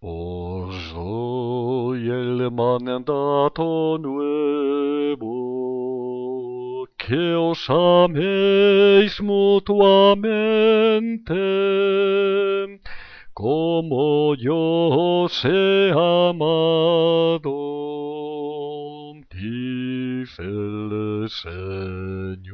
Oggi è il mandato nuevo que os améis mutuamente como yo os he amado. Dice el Señor